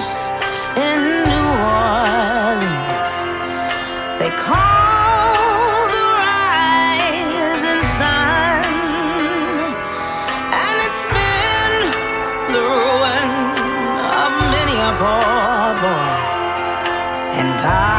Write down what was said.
in New Orleans. They call the rising sun, and it's been the ruin of many a poor boy. And God.